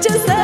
just